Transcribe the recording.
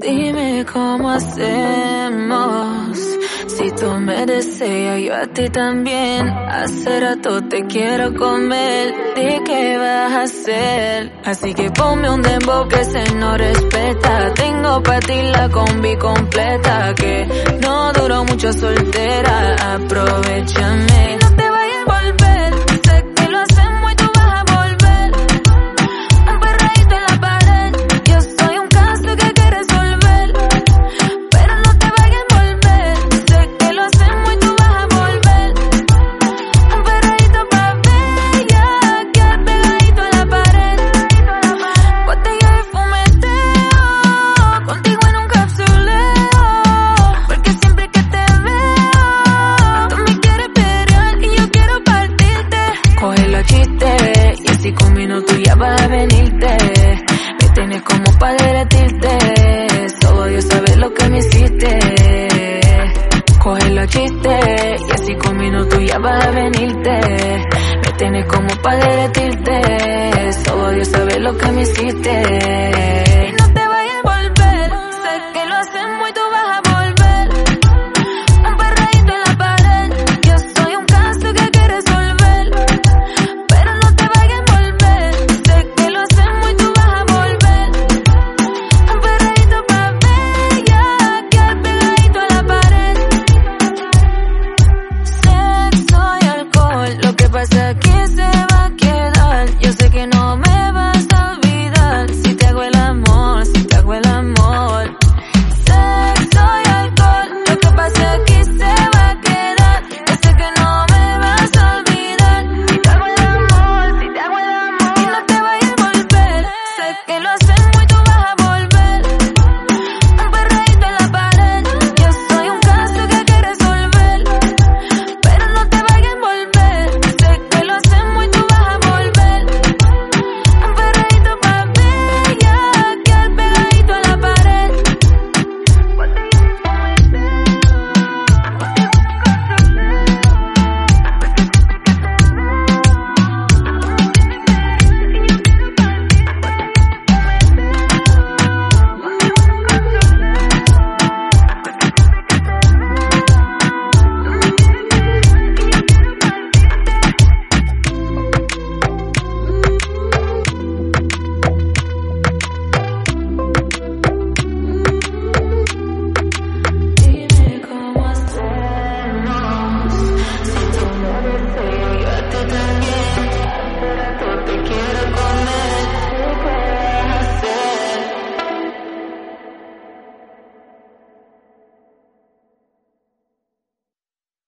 Dime cómo hacemos. Si tú me deseas, yo a ti también. Hace rato te quiero comer. ¿De qué vas a hacer? Así que ponme un dembow que se no respeta. Tengo para ti la combi completa. Que no duró mucho soltera. Aprovechame. Coge los chistes y así con minutos ya vas a venirte. Me tienes como para derretirte. Solo Dios sabe lo que me hiciste.